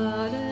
Father.